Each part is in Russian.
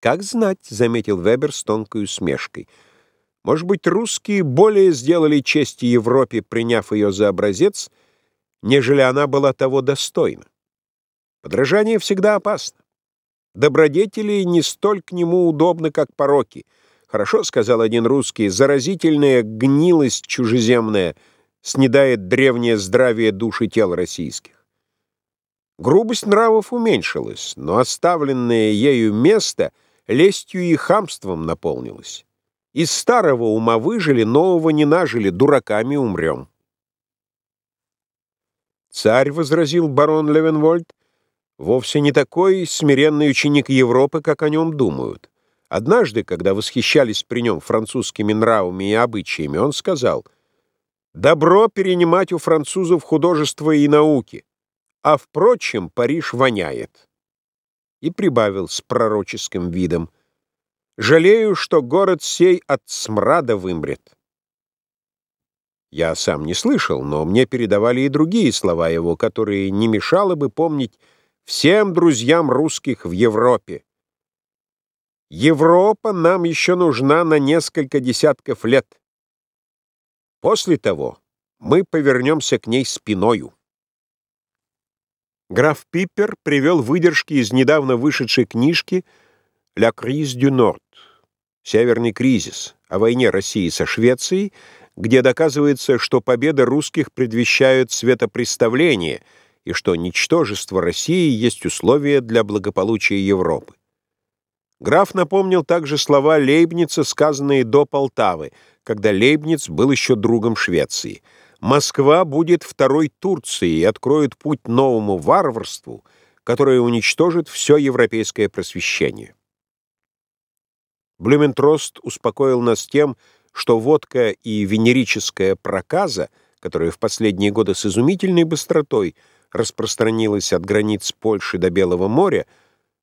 «Как знать», — заметил Вебер с тонкой усмешкой. «Может быть, русские более сделали честь Европе, приняв ее за образец, нежели она была того достойна. Подражание всегда опасно. Добродетели не столь к нему удобны, как пороки. Хорошо, — сказал один русский, — заразительная гнилость чужеземная снедает древнее здравие души тел российских. Грубость нравов уменьшилась, но оставленное ею место лестью и хамством наполнилось. Из старого ума выжили, нового не нажили, дураками умрем. Царь, — возразил барон Левенвольд, — вовсе не такой смиренный ученик Европы, как о нем думают. Однажды, когда восхищались при нем французскими нравами и обычаями, он сказал, «Добро перенимать у французов художество и науки, а, впрочем, Париж воняет». И прибавил с пророческим видом, «Жалею, что город сей от смрада вымрет». Я сам не слышал, но мне передавали и другие слова его, которые не мешало бы помнить всем друзьям русских в Европе. Европа нам еще нужна на несколько десятков лет. После того мы повернемся к ней спиною. Граф Пиппер привел выдержки из недавно вышедшей книжки «La crise du Nord» — «Северный кризис» о войне России со Швецией, где доказывается, что победа русских предвещает светопреставление и что ничтожество России есть условие для благополучия Европы. Граф напомнил также слова Лейбница, сказанные до Полтавы, когда Лейбниц был еще другом Швеции. «Москва будет второй Турцией и откроет путь новому варварству, которое уничтожит все европейское просвещение». Блюментрост успокоил нас тем, что водка и венерическая проказа, которая в последние годы с изумительной быстротой распространилась от границ Польши до Белого моря,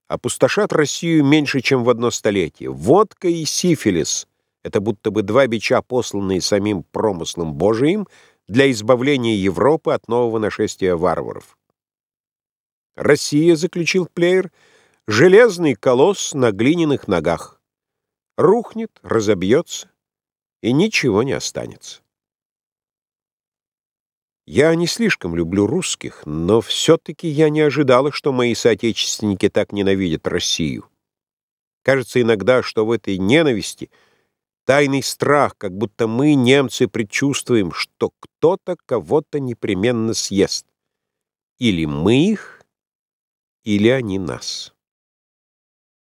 опустошат Россию меньше, чем в одно столетие. Водка и сифилис — это будто бы два бича, посланные самим промыслом Божиим для избавления Европы от нового нашествия варваров. Россия, заключил Плеер, — железный колосс на глиняных ногах. Рухнет, разобьется, и ничего не останется. Я не слишком люблю русских, но все-таки я не ожидала, что мои соотечественники так ненавидят Россию. Кажется иногда, что в этой ненависти тайный страх, как будто мы, немцы, предчувствуем, что кто-то кого-то непременно съест. Или мы их, или они нас.